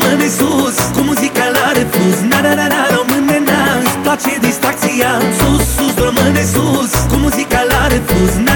rămâne sus Cu muzica la refuz. Na na na na rămâne na Îți place distracția. Sus, sus, rămâne sus Cu muzica la refuz. Na na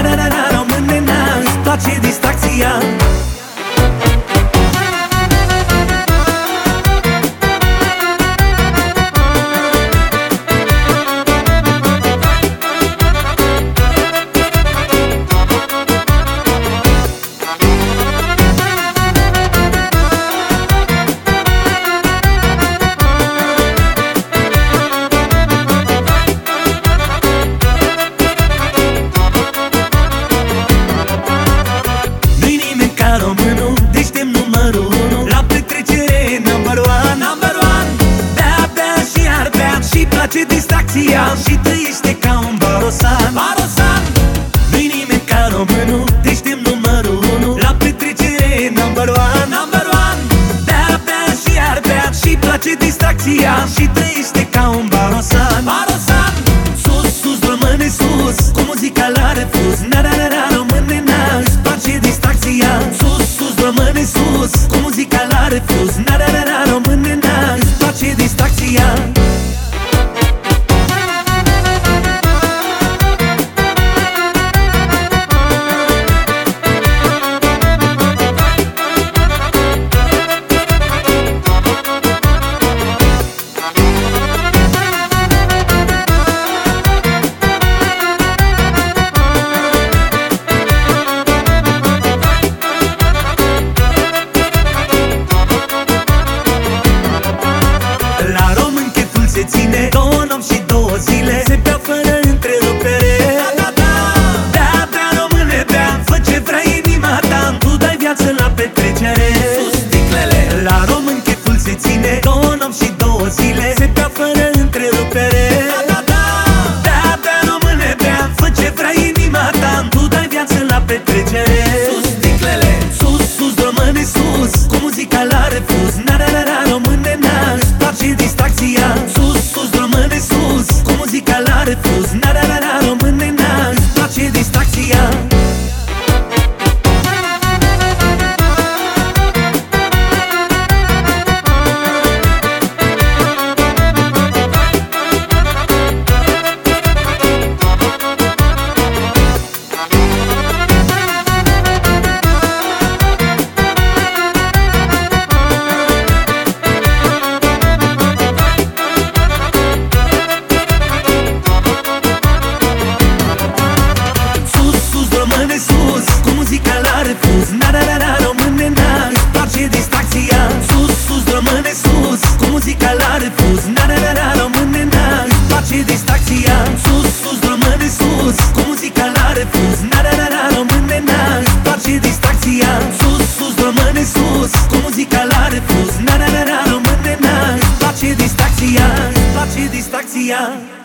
na na place distracția Și trăiește ca un barosan. Barosan! Nu-i nimeni ca românul Deștem numărul unu. La petrecere number one. Number one! Bea, bea și ar bea Și place distracția Și trăiește ca un barosan. Barosan! Sus, sus, rămâne sus Cu muzica la refuz. Na, na, na, na, rămâne na Îți place distracția. Sus, sus, rămâne sus Cu muzica la refuz. Na, na, na, na, rămâne na Îți place distracția refuz Na, na, na,